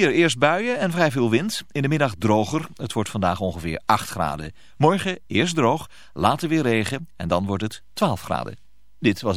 Hier eerst buien en vrij veel wind. In de middag droger. Het wordt vandaag ongeveer 8 graden. Morgen eerst droog, later weer regen en dan wordt het 12 graden. Dit was...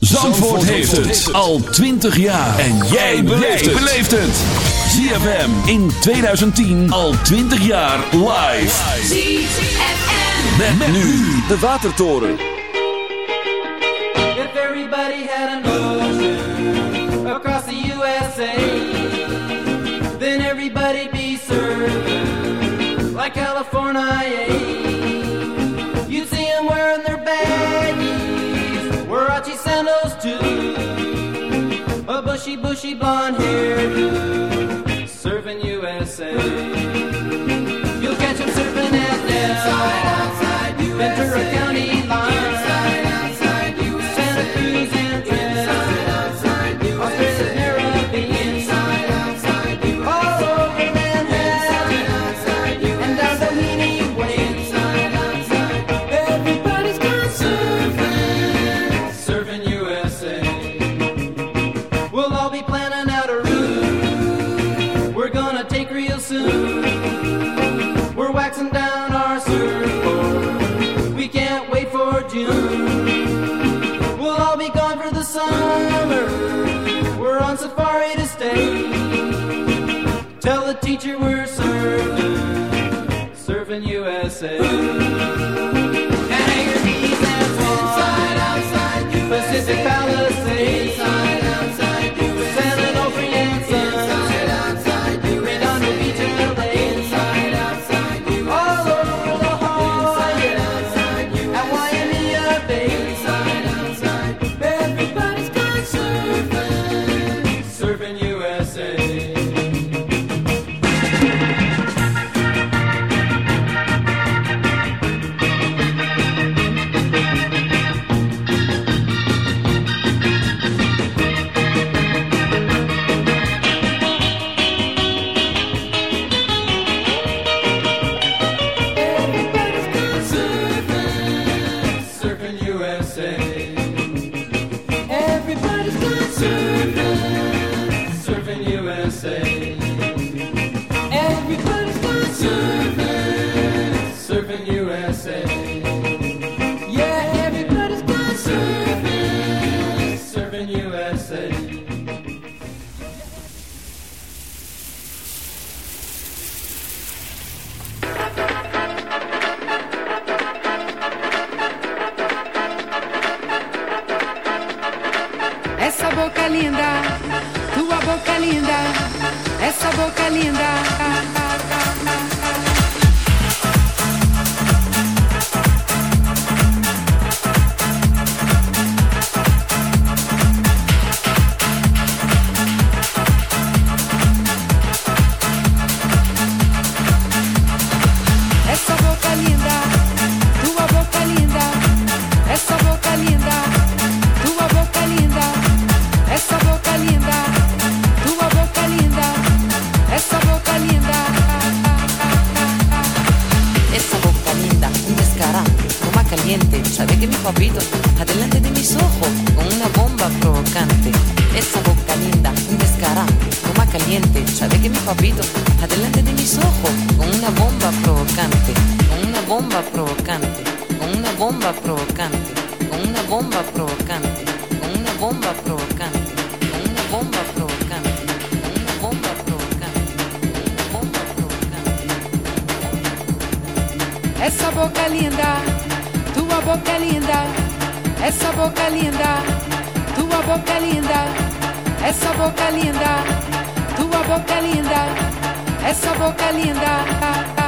Zandvoort heeft het al 20 jaar. En jij beleeft het. ZFM in 2010 al 20 jaar live. ZFM. Met, nu de Watertoren. If everybody had an ocean across the USA, then everybody'd be served like California. Bushy, bushy blonde hair, serving USA. You'll catch them surfing at Del, Ventura County line. teacher, were serving, serving USA. And hangers, bees, and wine. Inside, outside, USA. Pacific Palace. boca linda, esa boca linda, tua boca linda, esa boca linda, tua boca linda, esa boca linda.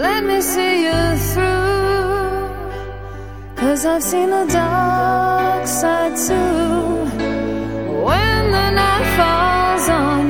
Let me see you through. Cause I've seen the dark side too. When the night falls on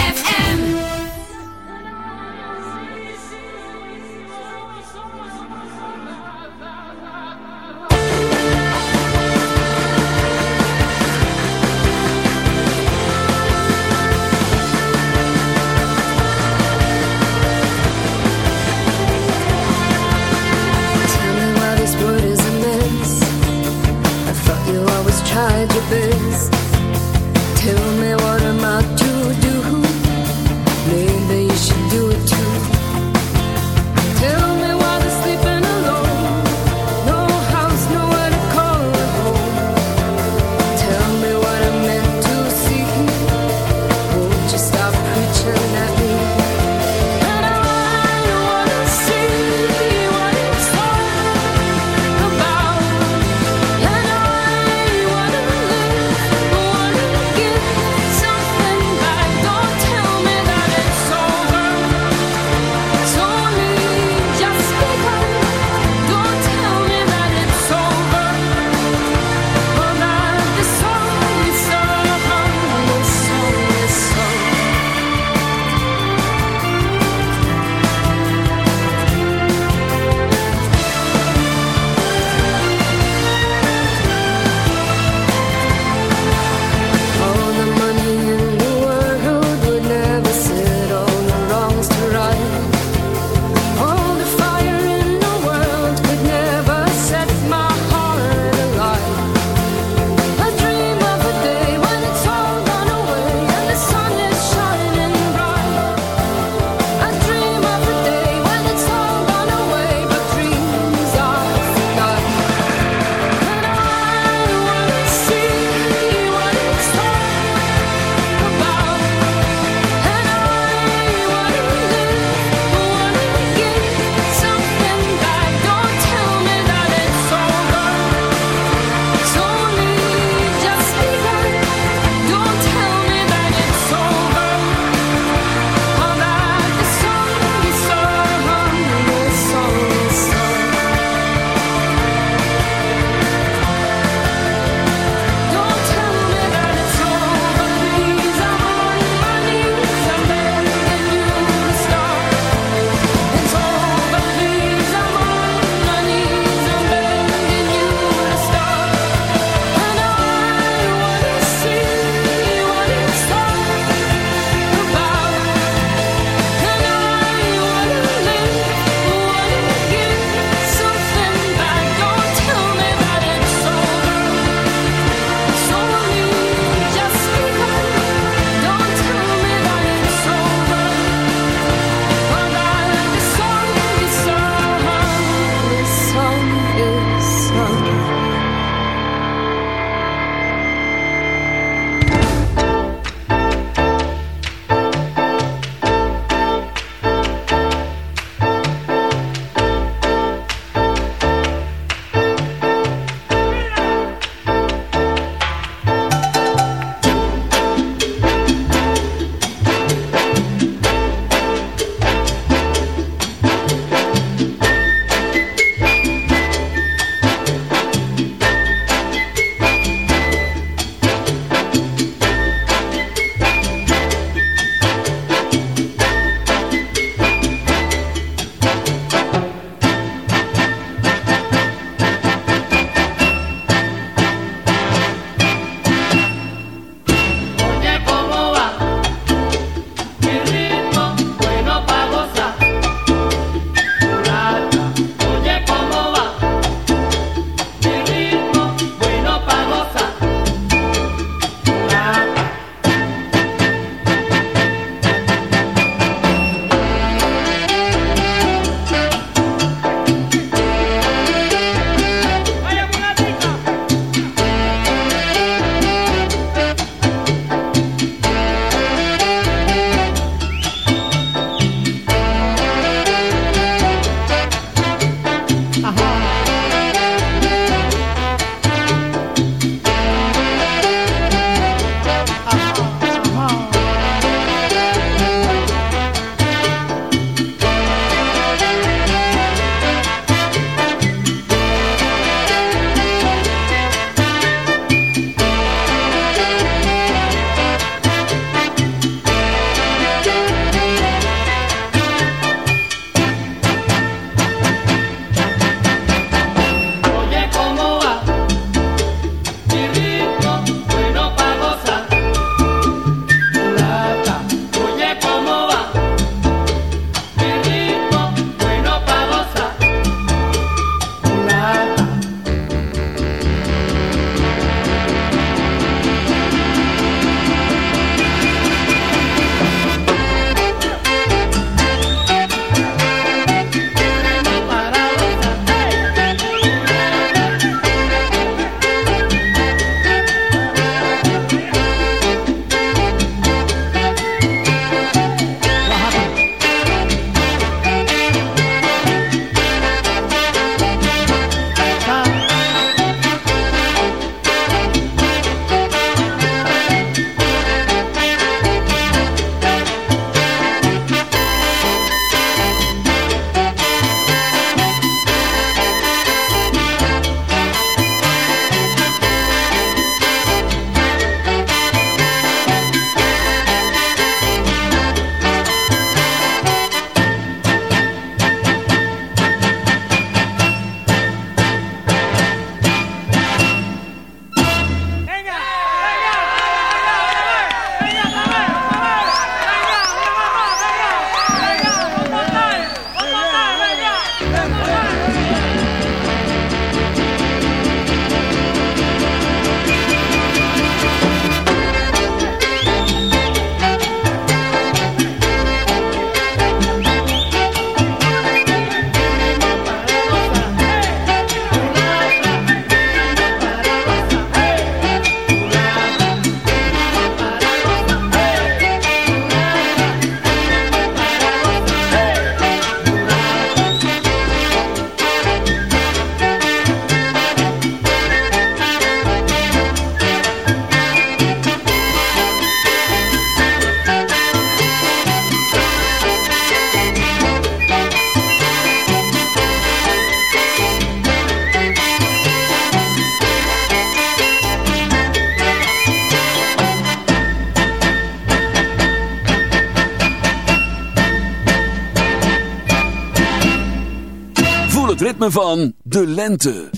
Van de lente.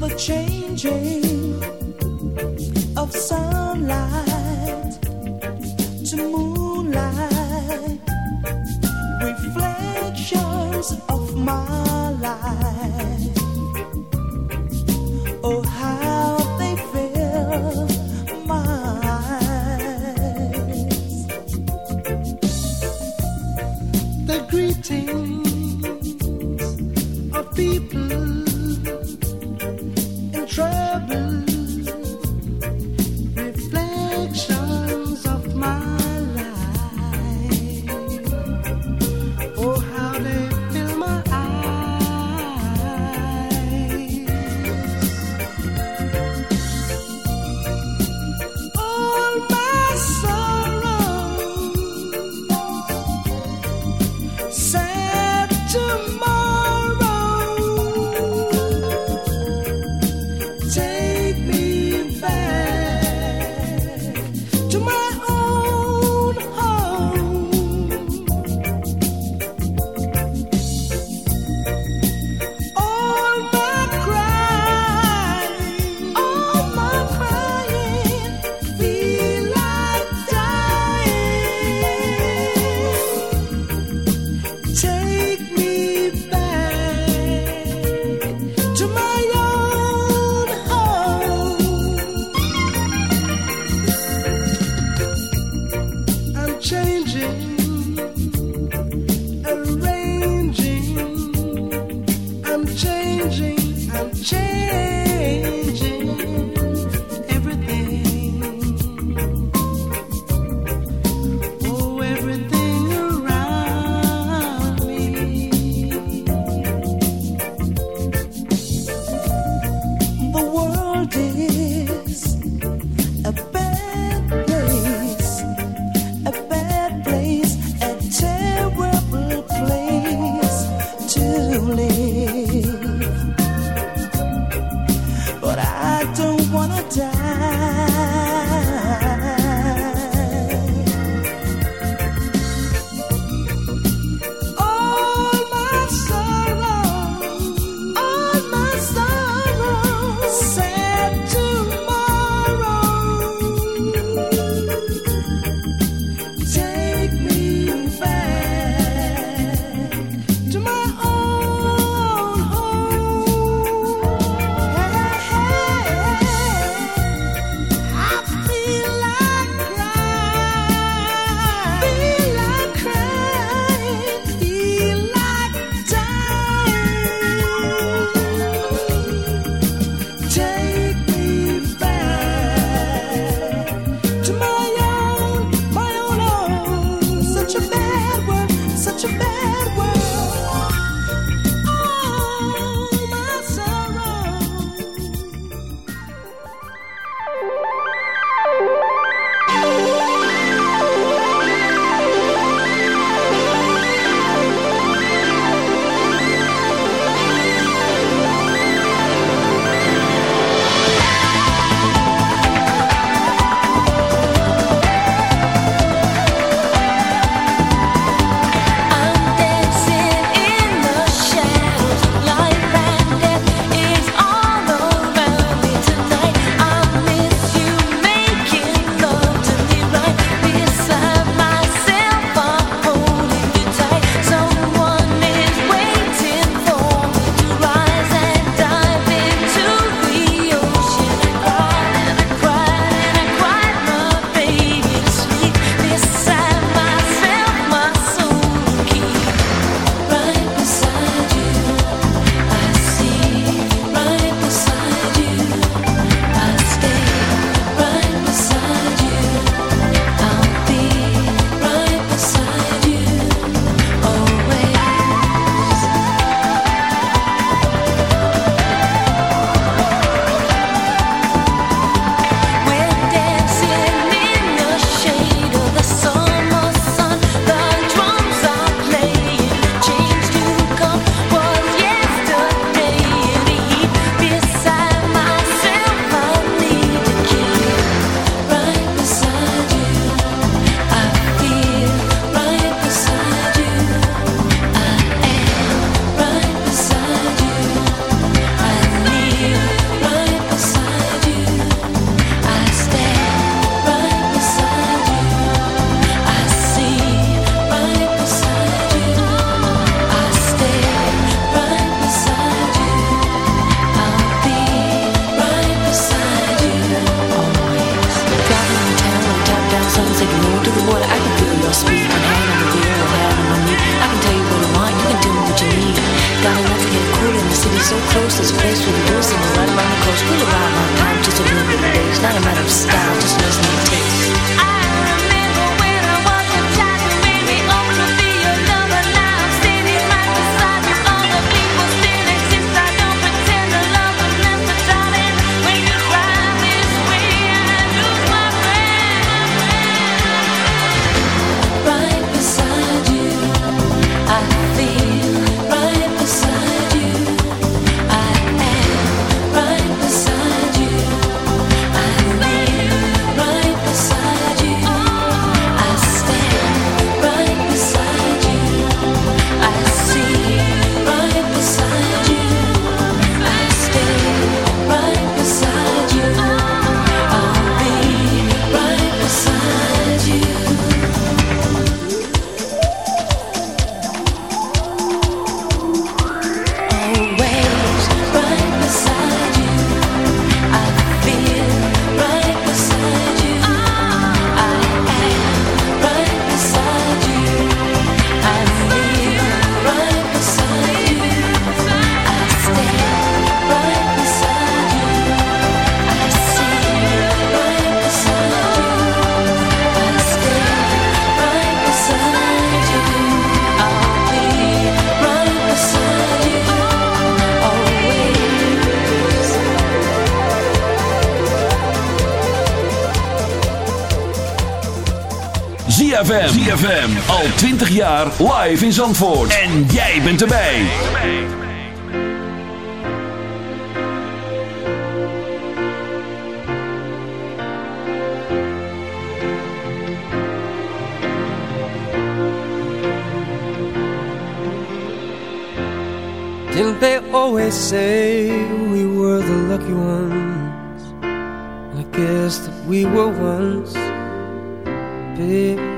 the changing ZFM. Al 20 jaar live in Zandvoort. En jij bent erbij. Didn't they always say we were the lucky ones? I guess that we were once, babe,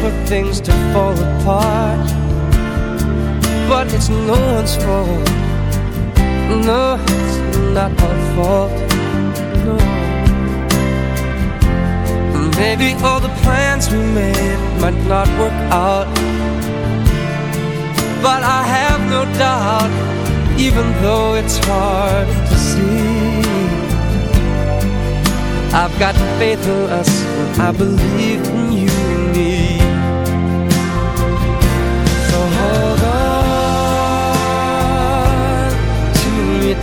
for things to fall apart. But it's no one's fault. No, it's not our fault. No. Maybe all the plans we made might not work out. But I have no doubt, even though it's hard to see. I've got faith in us, and I believe in you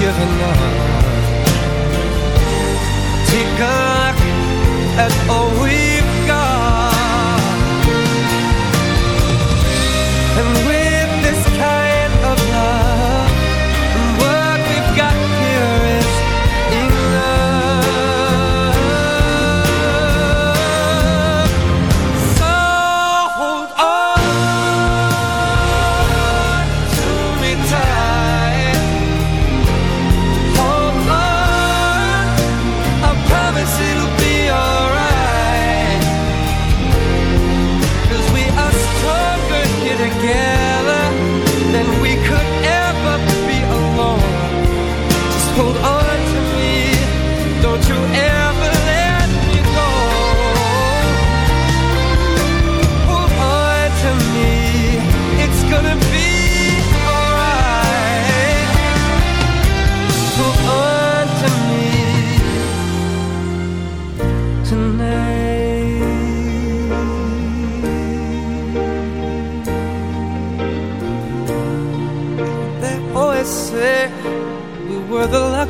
given up. Take a at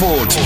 Zandvoort.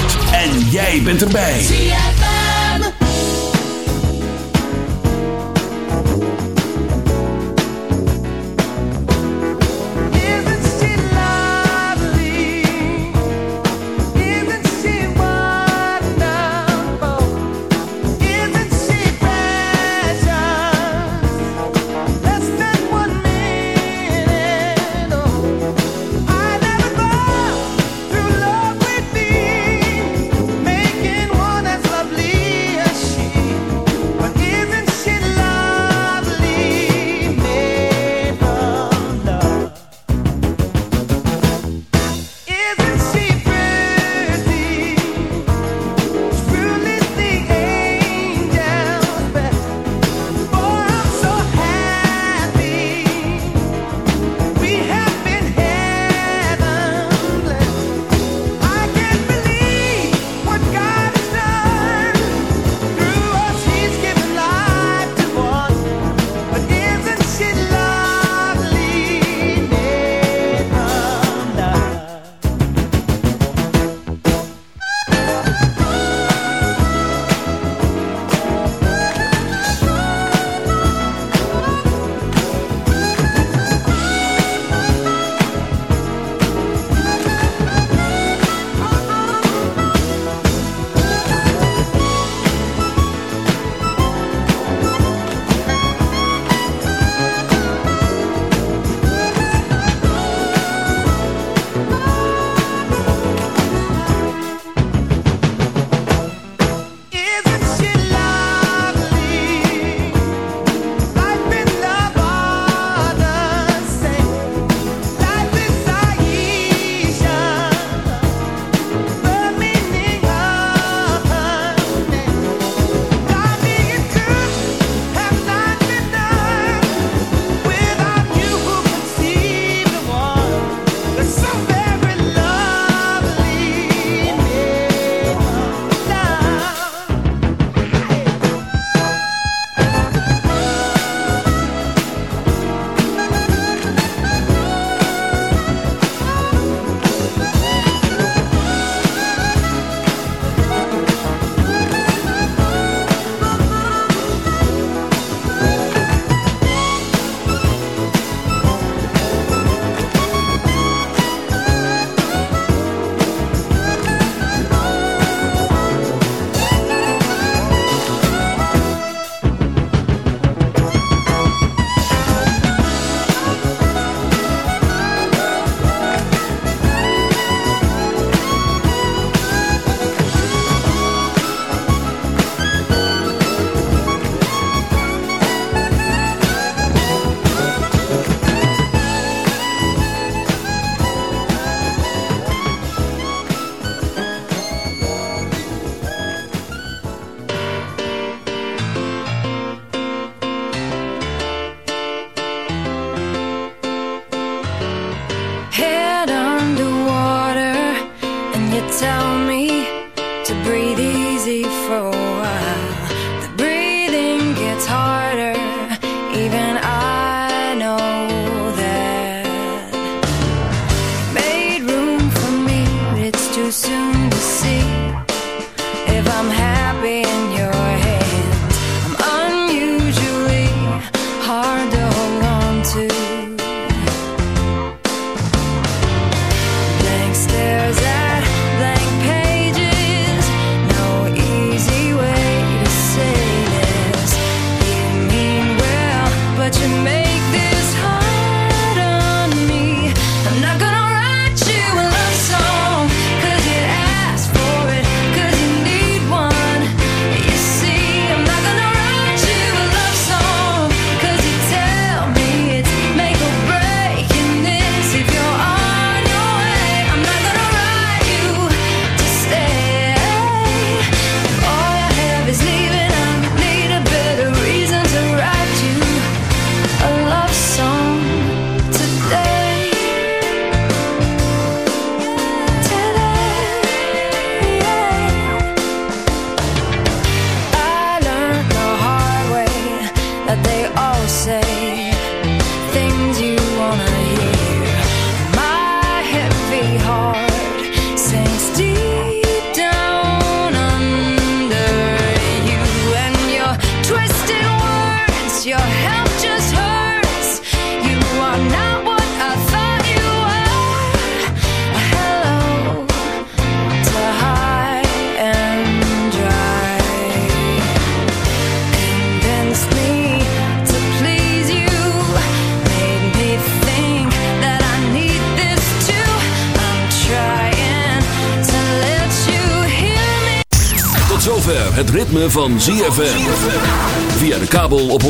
Ritme van ZFM. Via de kabel op 104.5.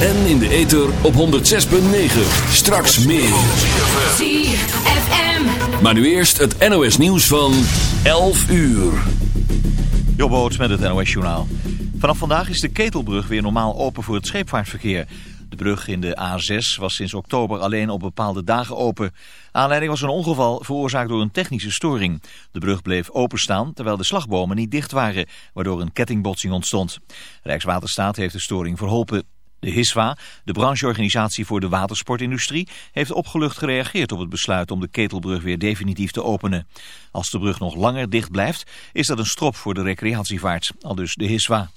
En in de ether op 106.9. Straks meer. ZFM. Maar nu eerst het NOS nieuws van 11 uur. Jobboot met het NOS journaal. Vanaf vandaag is de Ketelbrug weer normaal open voor het scheepvaartverkeer. De brug in de A6 was sinds oktober alleen op bepaalde dagen open. Aanleiding was een ongeval veroorzaakt door een technische storing. De brug bleef openstaan terwijl de slagbomen niet dicht waren, waardoor een kettingbotsing ontstond. Rijkswaterstaat heeft de storing verholpen. De HISWA, de brancheorganisatie voor de watersportindustrie, heeft opgelucht gereageerd op het besluit om de Ketelbrug weer definitief te openen. Als de brug nog langer dicht blijft, is dat een strop voor de recreatievaart, al dus de HISWA.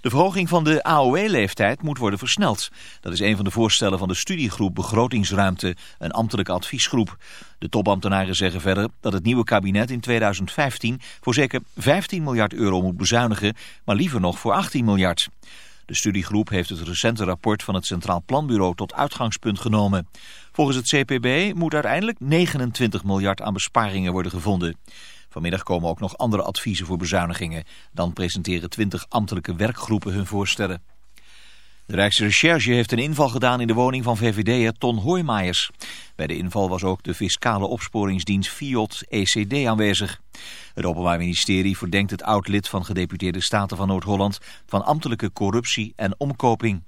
De verhoging van de AOW-leeftijd moet worden versneld. Dat is een van de voorstellen van de studiegroep Begrotingsruimte, een ambtelijke adviesgroep. De topambtenaren zeggen verder dat het nieuwe kabinet in 2015 voor zeker 15 miljard euro moet bezuinigen, maar liever nog voor 18 miljard. De studiegroep heeft het recente rapport van het Centraal Planbureau tot uitgangspunt genomen. Volgens het CPB moet uiteindelijk 29 miljard aan besparingen worden gevonden. Vanmiddag komen ook nog andere adviezen voor bezuinigingen. Dan presenteren 20 ambtelijke werkgroepen hun voorstellen. De Rijksrecherche heeft een inval gedaan in de woning van VVD'er Ton Hoijmaijers. Bij de inval was ook de fiscale opsporingsdienst FIOD ECD aanwezig. Het Openbaar Ministerie verdenkt het oud-lid van gedeputeerde Staten van Noord-Holland van ambtelijke corruptie en omkoping.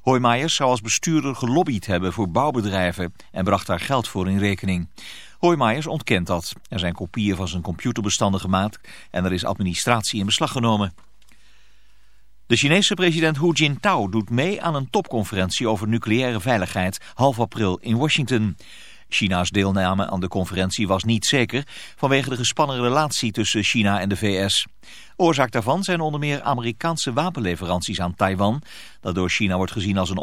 Hoijmaijers zou als bestuurder gelobbyd hebben voor bouwbedrijven en bracht daar geld voor in rekening. Hoijmaijers ontkent dat. Er zijn kopieën van zijn computerbestanden gemaakt en er is administratie in beslag genomen. De Chinese president Hu Jintao doet mee aan een topconferentie over nucleaire veiligheid half april in Washington. China's deelname aan de conferentie was niet zeker vanwege de gespannen relatie tussen China en de VS. Oorzaak daarvan zijn onder meer Amerikaanse wapenleveranties aan Taiwan, dat door China wordt gezien als een